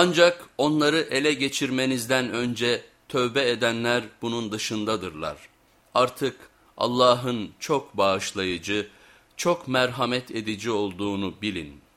Ancak onları ele geçirmenizden önce tövbe edenler bunun dışındadırlar. Artık Allah'ın çok bağışlayıcı, çok merhamet edici olduğunu bilin.''